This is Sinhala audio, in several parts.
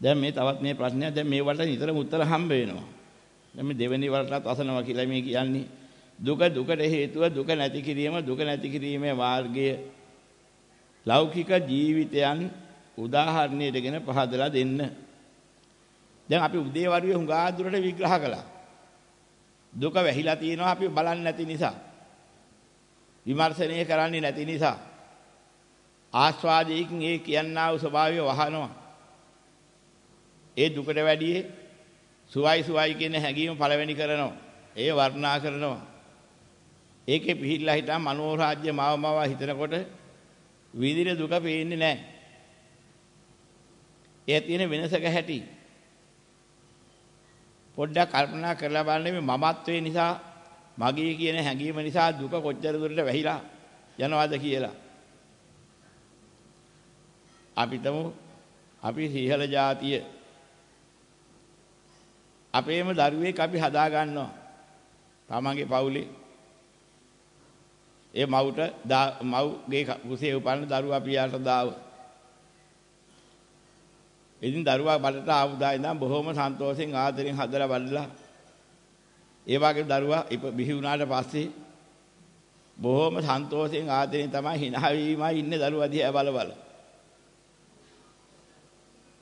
දැන් මේ තවත් මේ ප්‍රශ්නයක් දැන් මේ වලට නිතරම උත්තර හම්බ වෙනවා. දැන් මේ දෙවෙනි වලටත් අසනවා කියලා මේ කියන්නේ දුක දුකට හේතුව දුක නැති කිරීම දුක නැති කිරීමේ මාර්ගය ලෞකික ජීවිතයන් උදාහරණයටගෙන පහදලා දෙන්න. දැන් අපි උදේවරුේ හුඟා දුරට විග්‍රහ කළා. දුක වැහිලා තියෙනවා අපි බලන්නේ නැති නිසා. විමර්ශනය කරන්නේ නැති නිසා. ආස්වාදයෙන් ඒ කියන්නා වූ ස්වභාවය වහනවා. ඒ දුකට වැඩියේ සුවයි සුවයි කියන හැඟීම පළවෙනි කරනවා. ඒ වර්ණනා කරනවා. ඒකේ පිහිල්ලා හිටා මනෝරාජ්‍ය මාව මාව හිතනකොට විඳින දුක පේන්නේ නැහැ. ඒ තියෙන වෙනසක හැටි. පොඩ්ඩක් කල්පනා කරලා බලන්න මේ මමත්වයේ නිසා මගේ කියන හැඟීම නිසා දුක කොච්චර දුරට වැහිලා යනවාද කියලා. අපිටම අපි සිහල જાතිය අපේම දරුවෙක් අපි හදා ගන්නවා. තමන්ගේ පවුලේ ඒ මව්ට මව්ගේ කුසේ උපන්න දරුවා පියාට දාව. ඉතින් දරුවා බඩට ආවුදා ඉඳන් බොහොම සන්තෝෂෙන් ආදරෙන් හදලා බලලා ඒ වගේ දරුවා බිහි වුණාට පස්සේ බොහොම සන්තෝෂෙන් ආදරෙන් තමයි hina වීමයි ඉන්නේ දරුවා දිහා බල බල.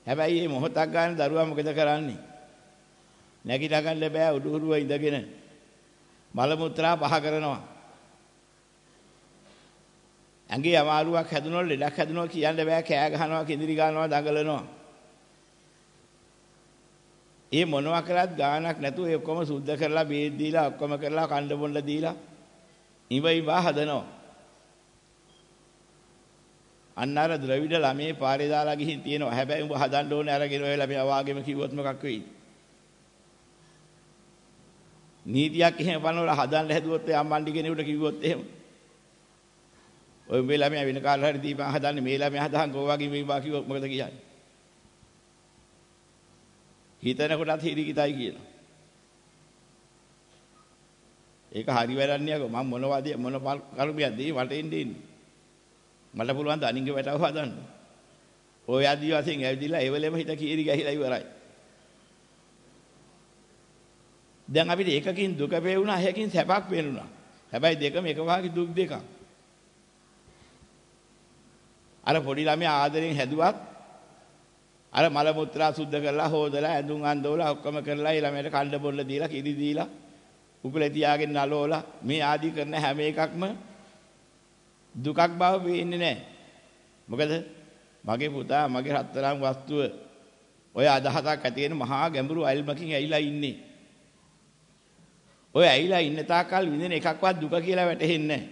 හැබැයි මේ මොහොතක් ගන්න දරුවා මොකද කරන්නේ? නැගිට ගන්න බෑ උඩුහුරුව ඉඳගෙන මල මුත්‍රා පහ කරනවා. ඇඟේ අමාරුවක් හැදුනොත් ලෙඩක් හැදුනොත් කියන්න බෑ කෑ ගහනවා කිඳිරි ගන්නවා දඟලනවා. ඒ මොනවා කරත් ගානක් නැතුව ඒ ඔක්කොම සුද්ධ කරලා බේත් දීලා ඔක්කොම කරලා කණ්ඩ බොණ්ඩ දීලා ඉව ඉවා හදනවා. අන්න අර ද්‍රවිඩ ළමේ පාරේ දාලා ගිහින් තියෙනවා. හැබැයි උඹ හදන්න ඕනේ අරගෙන ඔය ළමයා වාගෙම කිව්වොත් මොකක් වෙයිද? නීතියක් එහෙම පනවලා හදන්න හැදුවොත් ඒ අම්මන්ඩි කෙනෙකුට කිව්වොත් එහෙම. ඔය මේ ළමයා වෙන කාලේ හරි දීපන් හදන්නේ මේ ළමයා හදහන් කෝ වගේ මේ බා කිව්වොත් මොකද කියන්නේ? හිතන කොටත් හිරිකිතයි කියනවා ඒක හරි වැඩක් නියකෝ මම මොනවද මොන කර්මයක්ද මේ මට එන්නේ ඉන්නේ? මට පුළුවන් ද අනිංගේ වැටව හදන්න? ඔය ආදි වශයෙන් ඇවිදිලා එවලෙම හිත කීරි ගහිලා ඉවරයි. දැන් අපිට එකකින් දුක පේුණා එකකින් සැපක් පේනුණා හැබැයි දෙකම එක වාගේ දුක් දෙකක් අර පොඩි ළමයා ආදරෙන් හැදුවත් අර මල මුත්‍රා සුද්ධ කරලා හොදලා ඇඳුම් අඳවලා ඔක්කොම කරලා ඒ ළමයට කණ්ඩ බොල්ල දීලා කිරි දීලා උකුලේ තියාගෙන නලෝලා මේ ආදි කරන හැම එකක්ම දුකක් බව පේන්නේ නැහැ. මොකද මගේ පුතා මගේ රත්තරන් වස්තුව ඔය අදහසක් ඇති වෙන මහා ගැඹුරු අල්මකින් ඇවිලා ඉන්නේ. ඔය ඇවිලා ඉන්න තාක්කල් විඳින එකක්වත් දුක කියලා වැටහෙන්නේ නැහැ.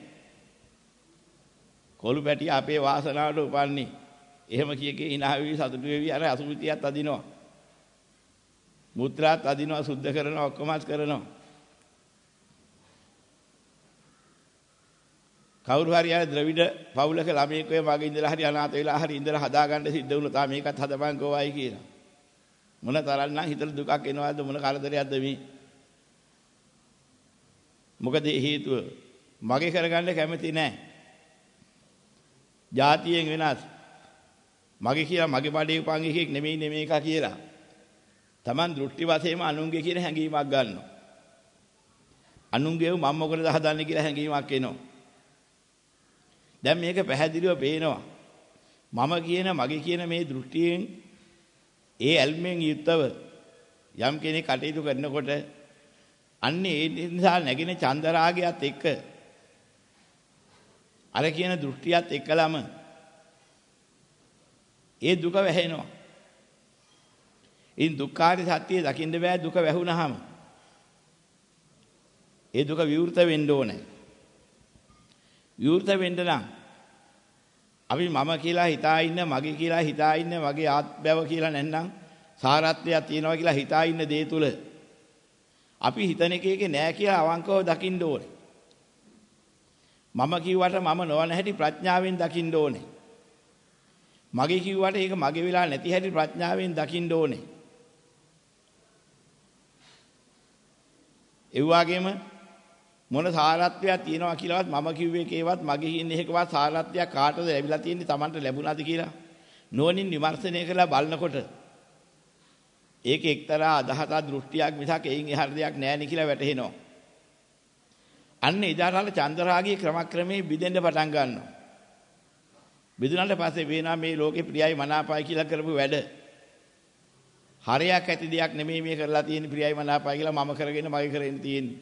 කොළු පැටිය අපේ වාසනාවට උපන්නේ. එහෙම කියකේ hina වෙවි සතුටු වෙවි අර අසුවිතියත් අදිනවා. මුත්‍රාත් අදිනවා සුද්ධ කරනවා ඔක්කොමත් කරනවා. කවුරු හරි අර ද්‍රවිඩ පවුලක ළමයෙක් ඔය මගේ ඉඳලා හරි අනාථ වෙලා හරි ඉඳලා හදාගන්න සිද්ධ වුණා තා මේකත් හදපන් කෝවයි කියලා. මොන තරම්නම් හිතට දුකක් එනවද මොන කරදරයක්ද මේ? මොකද හේතුව මගේ කරගන්න කැමති නැහැ. જાතියෙන් වෙනස්. මගේ කියලා මගේ බඩේ උපන් එකෙක් නෙමෙයි නෙමේක කියලා. Taman දෘෂ්ටි වශයෙන්ම අනුන්ගේ කියන හැඟීමක් ගන්නවා. අනුන්ගේව මම මොකටද හදන්නේ කියලා හැඟීමක් එනවා. දැන් මේක පැහැදිලිව පේනවා. මම කියන මගේ කියන මේ දෘෂ්ටියෙන් ඒ ඇල්මෙන් යුක්තව යම් කෙනෙක් කටයුතු කරනකොට අන්නේ ඒ නිසා නැගෙන චන්දරාගයත් එක්ක අර කියන දෘෂ්ටියත් එක්කලම ඒ දුක වැහෙනවා. ඉන් දුක්ඛාරි සත්‍යය දකින්න බෑ දුක වැහුනහම. ඒ දුක විවෘත වෙන්න ඕනේ. විවෘත වෙන්න නම් අපි මම කියලා හිතා ඉන්න මගේ කියලා හිතා ඉන්න මගේ ආත්මයව කියලා නැත්නම් සාරත්වයක් තියනවා කියලා හිතා ඉන්න දේ තුල අපි හිතන එකේ නෑ කියලා අවංකව දකින්න ඕනේ. මම කිව්වට මම නොවන හැටි ප්‍රඥාවෙන් දකින්න ඕනේ. මගේ කිව්වට ඒක මගේ වෙලා නැති හැටි ප්‍රඥාවෙන් දකින්න ඕනේ. ඒ වගේම මොන සාරත්වයක් තියෙනවා කියලාවත් මම කිව්වේ ඒකේවත් මගේ කියන්නේ එකවත් සාරත්වයක් කාටද ලැබිලා තියෙන්නේ Tamanට ලැබුණාද කියලා නෝනින් විමර්ශනය කරලා බලනකොට ඒක එක්තරා අදහසක් දෘෂ්ටියක් මිසක් එයින් එහාට දෙයක් නැහැ නේ කියලා වැටහෙනවා. අන්න එදාටල චන්දරාගී ක්‍රමක්‍රමේ බිඳෙන්න පටන් ගන්නවා. බිඳුනට පස්සේ වෙනා මේ ලෝකේ ප්‍රියයි මනාපයි කියලා කරපු වැඩ. හරයක් ඇති දෙයක් නෙමෙයි මේ කරලා තියෙන ප්‍රියයි මනාපයි කියලා මම කරගෙන මගේ කරගෙන තියෙන්නේ.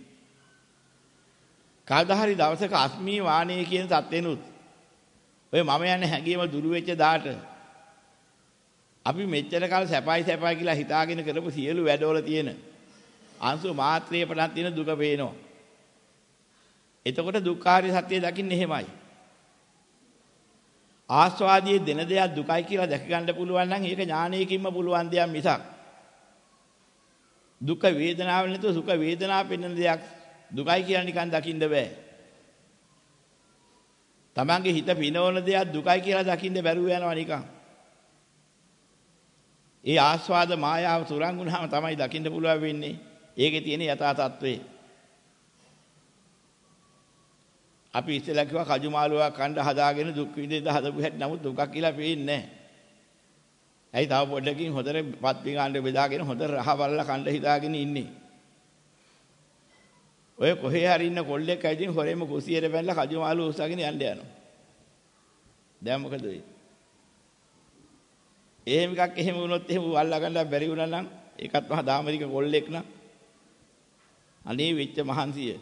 කවදා හරි දවසක අස්මී වාණේ කියන தත්වෙනුත් ඔය මම යන්නේ හැංගීම දුරු වෙච්ච දාට අපි මෙච්චර කාල සැපයි සැපයි කියලා හිතාගෙන කරපු සියලු වැඩවල තියෙන අංශු මාත්‍රයේ පටන් තියෙන දුක පේනවා. එතකොට දුක්ඛාරය සත්‍ය දකින්නේ එහෙමයි. ආස්වාදයේ දෙන දෙයක් දුකයි කියලා දැක ගන්න පුළුවන් නම් ඒක ඥානයකින්ම පුළුවන් දෙයක් මිසක් දුක වේදනාව නැතුව සුඛ වේදනාව පෙන්වන දෙයක් දුකයි කියලා නිකන් දකින්න බෑ. තමන්ගේ හිත පිනවන දෙයක් දුකයි කියලා දකින්න බැරුව යනවා නිකන්. ඒ ආස්වාද මායාව තුරන් වුණාම තමයි දකින්න පුළුවන් වෙන්නේ. ඒකේ තියෙන යථා තත්ත්වය. අපි ඉස්සෙල්ලා කිව්වා කජු මාළුවා කණ්ඩ හදාගෙන දුක් විඳින්න හදපු හැටි නමුත් දුකක් කියලා පේන්නේ නැහැ. ඇයි තව පොඩ්ඩකින් හොඳට පත් පිඟාන්න බෙදාගෙන හොඳ රහ බලලා කණ්ඩ හිතාගෙන ඉන්නේ. ඔය කොහේ හරි ඉන්න කොල්ලෙක් ඇවිදින් හොරෙම කුසියට බැලලා කජු මාළු උස්සගෙන යන්න යනවා. දැන් මොකද වෙන්නේ? එහෙම එකක් එහෙම වුණොත් එහෙම අල්ලා ගන්න බැරි වුණා නම් ඒකත් මහා දාමරික කොල්ලෙක් නම් අනේ වෙච්ච මහන්සිය.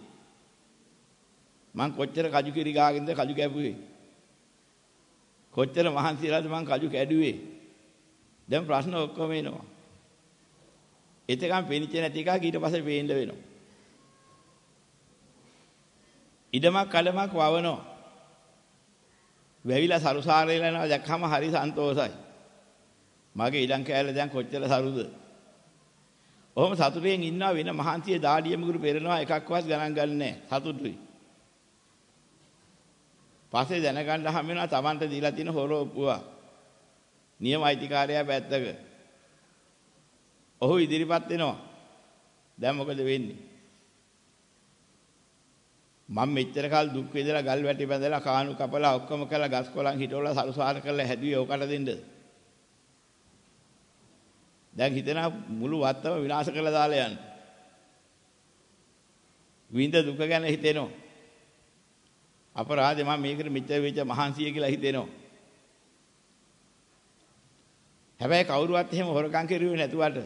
මං කොච්චර කජු කිරි ගාගෙනද කජු කැපුවේ? කොච්චර මහන්සියලාද මං කජු කැඩුවේ? දැන් ප්‍රශ්න ඔක්කොම එනවා. එතකම් පෙනිච්ච නැති එකක් ඊට පස්සේ පේන්න වෙනවා. ඉඩමක් කඩමක් වවනවා. වැවිලා සරුසාරේලා යනවා දැක්කම හරි සන්තෝසයි. මගේ ඉඩම් කෑල්ල දැන් කොච්චර සරුද ඔහොම සතුටෙන් ඉන්නවා වෙන මහන්සිය දාඩියමුගුරු පෙරනවා එකක්වත් ගණන් ගන්නෑ සතුටුයි පස්සේ දැනගන්න හම් වෙනවා Tamanට දීලා තියෙන හොරෝපුවා. නියම අයිතිකාරයා පැත්තක. ඔහු ඉදිරිපත් වෙනවා. දැන් මොකද වෙන්නේ? මම මෙච්චර කාල දුක් විඳලා ගල් වැටි බැඳලා කාණු කපලා ඔක්කොම කරලා ගස් කොළන් හිටවලා සරුසාර කරලා හැදුවේ ඕකට දෙන්නද? දැන් හිතෙනා මුළු වත්තම විනාශ කරලා දාලා යන්න. විඳ දුක ගැන හිතෙනවා. අපරාධේ මම මේකට මෙච්චර වෙච්ච මහන්සිය කියලා හිතෙනවා. හැබැයි කවුරුවත් එහෙම හොරකම් කරුවේ නැතුවට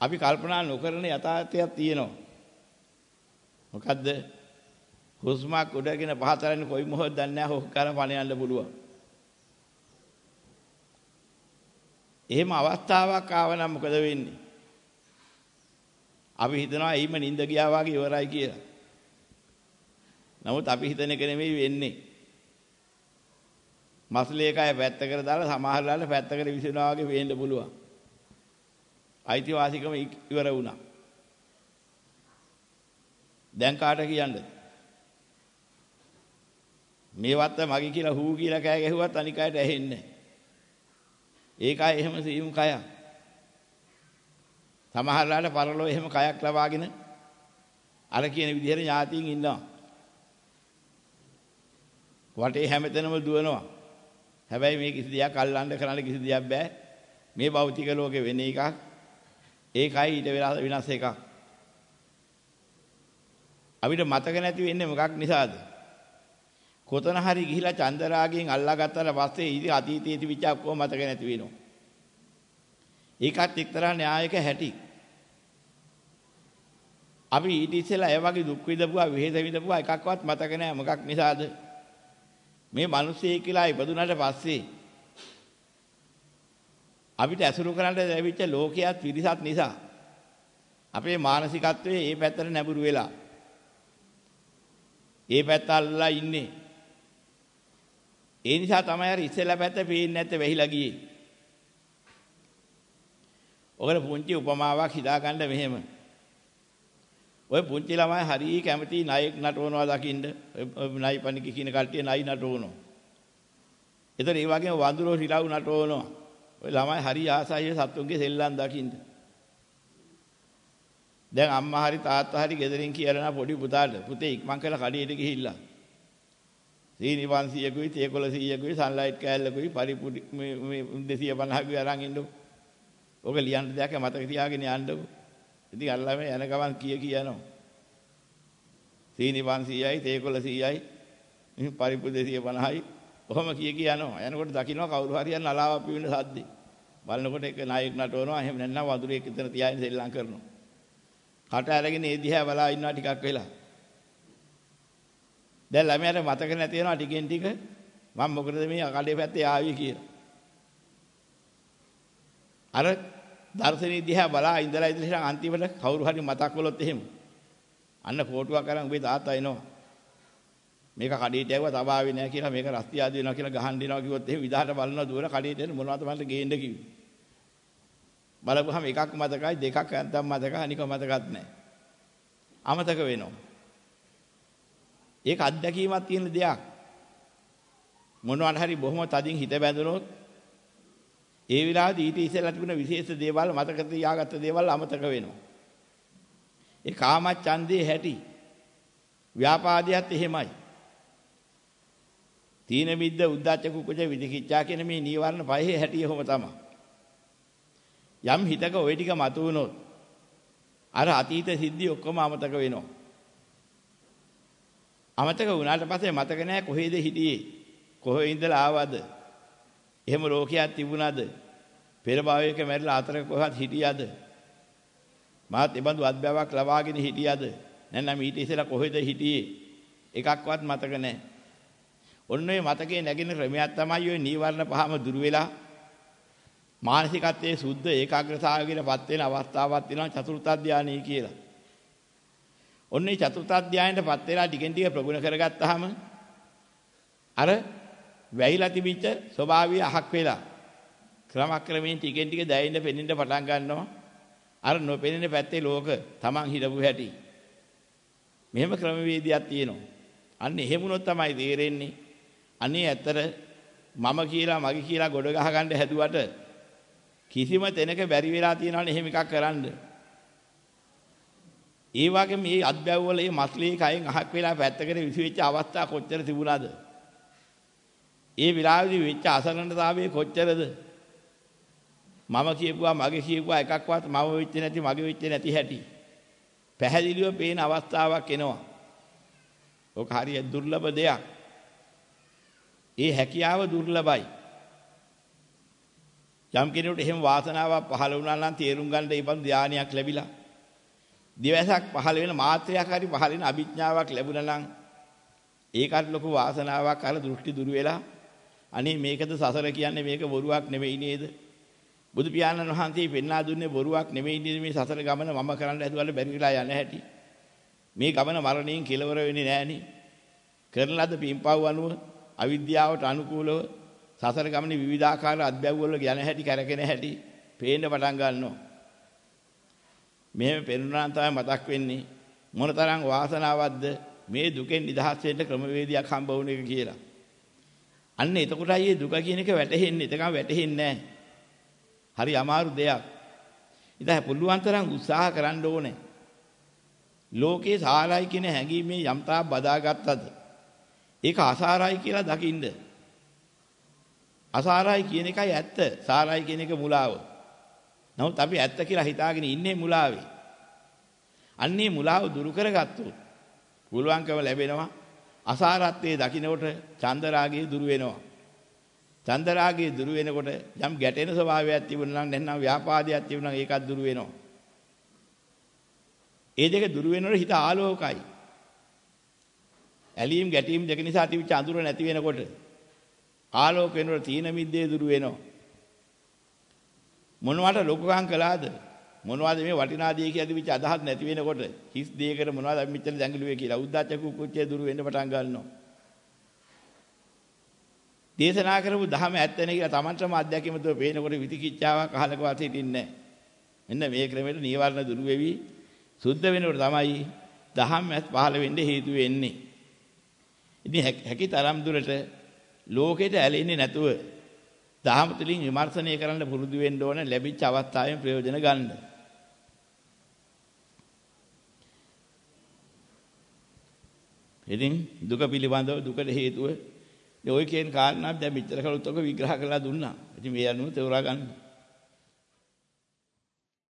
අපි කල්පනා නොකරන යථාර්ථයක් තියෙනවා. මොකද්ද? හුස්මක් උඩගෙන පහතරන්නේ කොයි මොහොතද දන්නේ නැහැ හොක් කරන පණ යන්න පුළුවන්. එහෙම අවස්ථාවක් ආව නම් මොකද වෙන්නේ? අපි හිතනවා එයිම නිින්ද ගියා වගේ ඉවරයි කියලා. නමුත් අපි හිතන එක නෙමෙයි වෙන්නේ. මස්ලේ කය පැත්තකට දාලා සමහරලාට පැත්තකට විසිනවා වගේ වෙන්න පුළුවන්. අයිතිවාසිකම ඉවර වුණා. දැන් කාට කියන්නද? මේවත් මගේ කියලා හූ කියලා කෑ ගැහුවත් අනික අයට ඇහෙන්නේ ඒකයි එහෙම සීම් කය. සමහරලාට පරලෝ එහෙම කයක් ලබාගෙන අර කියන විදිහට ඥාතියින් ඉන්නවා. වටේ හැමතැනම දුවනවා. හැබැයි මේ කිසි දෙයක් අල්ලන්න කරන්න කිසි දෙයක් බෑ. මේ භෞතික ලෝකේ වෙන එකක්. ඒකයි ඊට වෙලා විනාශ එකක්. අපිට මතක නැති වෙන්නේ මොකක් නිසාද? කොතන හරි ගිහිලා චන්දරාගයෙන් අල්ලා ගත්තාට පස්සේ ඉති අතීතයේ තිබිච්ච ඔක්කොම මතක නැති වෙනවා. ඒකත් එක්තරා න්‍යායක හැටි. අපි ඊට ඉස්සෙල්ලා ඒ වගේ දුක් විඳපුවා, විහෙද විඳපුවා එකක්වත් මතක නැහැ. මොකක් නිසාද? මේ මිනිස්සෙක් කියලා ඉපදුනට පස්සේ අපිට ඇසුරු කරන්න ලැබිච්ච ලෝකයක් පිරිසක් නිසා අපේ මානසිකත්වයේ මේ පැත්තට නැඹුරු වෙලා ඒ පැත්ත අල්ලලා ඉන්නේ ඒ නිසා තමයි අර ඉස්සෙල්ලා පැත්ත පේන්නේ නැත්තේ වෙහිලා ගියේ. ඔකට පුංචි උපමාවක් හිතාගන්න මෙහෙම. ඔය පුංචි ළමයි හරිය කැමති නයෙක් නටවනවා දකින්න. ඔය නයි පණික කියන කට්ටිය නයි නටවනවා. ඒතර ඒ වගේම වඳුරෝ රිලව් නටවනවා. ඔය ළමයි හරිය ආසයි සත්තුන්ගේ සෙල්ලම් දකින්න. දැන් අම්මා හරි තාත්තා හරි ගෙදරින් කියලා පොඩි පුතාට පුතේ ඉක්මන් කරලා කඩේට ගිහිල්ලා. සීනි 500කුයි තේකොළ 100කුයි සන්ලයිට් කෑල්ලකුයි පරිපුඩි මේ 250කුයි අරන් ඉන්නු. ඕක ලියන්න දෙයක් මතක තියාගෙන යන්නකො. ඉතින් අල්ලම යන ගමන් කිය කියනවා. සීනි 500යි, තේකොළ 100යි, පරිප්පු 250යි. කොහොම කිය කිය යනවා. යනකොට දකින්න කවුරු හරි යන අලාව පිවින සද්දේ. බලනකොට එක නායක නටවනවා. එහෙම නැත්නම් වඳුරේ එක්තන තියාගෙන සෙල්ලම් කරනවා. කට අරගෙන ඒ දිහා බලා ඉන්නවා ටිකක් වෙලා. දැන් ළමයාට මතක නැති වෙනවා ටිකෙන් ටික මම මොකටද මේ කඩේ පැත්තේ ආවේ කියලා. අර දර්ශනීය දිහා බලා ඉඳලා ඉඳලා අන්තිමට කවුරු හරි මතක් කළොත් එහෙම අන්න ෆෝටුවක් අරන් උඹේ තාත්තා එනවා. මේක කඩේට යවුවා තබාවේ නෑ කියලා මේක රස්ති ආදී වෙනවා කියලා ගහන්න දෙනවා කිව්වොත් එහෙම විදහාට බලනවා දුවර කඩේට එන්න මොනවද මන්ට ගේන්න කිව්වේ. බලපුවහම එකක් මතකයි දෙකක් නැත්තම් මතකයි අනික මතකත් නෑ. අමතක වෙනවා. ඒක අත්දැකීමක් තියෙන දෙයක්. මොනවාට හරි බොහොම තදින් හිත බැඳුනොත් ඒ විලාසෙ ඊට ඉස්සෙල්ලා තිබුණ විශේෂ දේවල් මතක තියාගත්ත දේවල් අමතක වෙනවා. ඒ කාමච්ඡන්දේ හැටි ව්‍යාපාදයට එහෙමයි. තීන මිද්ද උද්දච්ච කුකුච විදිකිච්ඡා කියන මේ නීවරණ පහේ හැටි එහෙම තමයි. යම් හිතක ওই ටික මතුවුනොත් අර අතීත සිද්ධි ඔක්කොම අමතක වෙනවා. අමතක වුණාට පස්සේ මතක නැහැ කොහේද හිටියේ කොහේ ඉඳලා ආවද එහෙම ලෝකයක් තිබුණාද පෙර භාවයක මැරිලා අතර කොහොමද හිටියද? මාත් එබඳු අත්බැවක් ලබාගෙන හිටියද? නැත්නම් ඊට ඉස්සෙල්ලා කොහෙද හිටියේ? එකක්වත් මතක නැහැ. ඔන්න ඔය මතකේ නැගෙන ක්‍රමයක් තමයි ඔය නීවරණ පහම දුර වෙලා මානසිකත්වයේ සුද්ධ ඒකාග්‍රතාවයකටපත් වෙන අවස්ථාවක් තියෙනවා චතුර්ථ ධානය කියලා. ඔන්න ඒ චතුර්ථ ධානයටපත් වෙලා ටිකෙන් ටික ප්‍රගුණ කරගත්තාම අර වැහිලා තිබිච්ච ස්වභාවය අහක් වෙලා ක්‍රමක්‍රමයෙන් ටිකෙන් ටික දැයෙන්න පෙනෙන්න පටන් ගන්නවා. අර නොපෙනෙන පැත්තේ ලෝක Taman හිටපු හැටි. මෙහෙම ක්‍රමවේදයක් තියෙනවා. අන්න එහෙම වුණොත් තමයි තේරෙන්නේ. අනේ ඇත්තට මම කියලා මගේ කියලා ගොඩ ගහ ගන්න හැදුවට කිසිම තැනක බැරි වෙලා තියෙනවනේ එහෙම එකක් කරන්න. ඒ වගේ මේ අත්බැව් වල මේ මස්ලී කයෙන් අහක් වෙලා පැත්තකට විසිවෙච්ච අවස්ථා කොච්චර තිබුණාද? ඒ විලාසෙදි වෙච්ච අසරණතාවය කොච්චරද? මම කියපුවා මගේ කියපුවා එකක්වත් මම වෙච්ච නැති මගේ වෙච්ච නැති හැටි පැහැදිලිව පේන අවස්ථාවක් එනවා. ඔක හරිය දුර්ලභ දෙයක්. ඒ හැකියාව දුර්ලභයි. යම් කෙනෙකුට එහෙම වාසනාවක් පහළ වුණා නම් තේරුම් ගන්න ඒ බඳු ධානයක් ලැබිලා. දිවසක් පහළ වෙන මාත්‍රයක් හරි පහළ වෙන අභිඥාවක් ලැබුණා නම් ඒකට ලොකු වාසනාවක් අර දෘෂ්ටි දුර වෙලා අනේ මේකද සසර කියන්නේ මේක බොරුවක් නෙවෙයි නේද? බුදු පියාණන් වහන්සේ පෙන්වා දුන්නේ බොරුවක් නෙමෙයි මේ සසර ගමන මම කරන්න හැදුවල බැරි වෙලා යන හැටි. මේ ගමන මරණයෙන් කෙලවර වෙන්නේ නෑනේ. කරන ලද පින්පව් අනුව අවිද්‍යාවට අනුකූලව සසර ගමනේ විවිධාකාර අධ්‍යයව වල යන හැටි කරගෙන හැටි පේන්න පටන් ගන්නවා. මෙහෙම පෙනුනනම් තමයි මතක් වෙන්නේ මොනතරම් වාසනාවක්ද මේ දුකෙන් නිදහස් වෙන්න ක්‍රමවේදයක් හම්බ වුණ එක කියලා. අන්න එතකොටයි මේ දුක කියන එක වැටහෙන්නේ. එතකම වැටහෙන්නේ නැහැ. හරි අමාරු දෙයක්. ඉතින් පුළුවන් තරම් උත්සාහ කරන්න ඕනේ. ලෝකේ සාරයි කියන හැඟීමේ යම්තා බදාගත්තද ඒක අසාරයි කියලා දකින්න. අසාරයි කියන එකයි ඇත්ත. සාරයි කියන එක මුලාව. නමුත් අපි ඇත්ත කියලා හිතාගෙන ඉන්නේ මුලාවේ. අන්නේ මුලාව දුරු කරගත්තොත් පුළුවන්කම ලැබෙනවා අසාරත්වයේ දකින්නකොට චන්දරාගය දුරු වෙනවා. චන්දරාගය දුරු වෙනකොට යම් ගැටෙන ස්වභාවයක් තිබුණා නම් නැත්නම් ව්‍යාපාදයක් තිබුණා නම් ඒකත් දුරු වෙනවා. ඒ දෙක දුරු වෙනකොට හිත ආලෝකයි. ඇලීම් ගැටීම් දෙක නිසා තිබිච්ච අඳුර නැති වෙනකොට ආලෝක වෙනකොට තීන මිද්දේ දුරු වෙනවා. මොනවට ලොකුකම් කළාද? මොනවද මේ වටිනා දේ කියලා තිබිච්ච අදහස් නැති වෙනකොට හිස් දෙයකට මොනවද මෙච්චර දැඟලුවේ කියලා උද්දච්ච කුච්චේ දුරු වෙන්න පටන් ගන්නවා. දේශනා කරපු ධහම ඇත්තනේ කියලා Tamanටම අධ්‍යක්ෂකම දුව පේනකොට විතිකිච්ඡාවක් අහලකවත් හිටින්නේ නැහැ. මෙන්න මේ ක්‍රමයට නීවරණ දුරු වෙවි සුද්ධ වෙනකොට තමයි දහම් ඇස් පහළ වෙන්න හේතු වෙන්නේ. ඉතින් හැකි තරම් දුරට ලෝකෙට ඇලෙන්නේ නැතුව දහම තුලින් විමර්ශනය කරන්න පුරුදු වෙන්න ඕන ලැබිච්ච අවස්ථාවෙන් ප්‍රයෝජන ගන්න. ඉතින් දුක පිළිබඳව දුකට හේතුව ඔය කියන කාරණා දැන් මෙච්චර කලොත් ඔක විග්‍රහ කරලා දුන්නා. ඉතින් මේ අනුව තේරුම් ගන්න.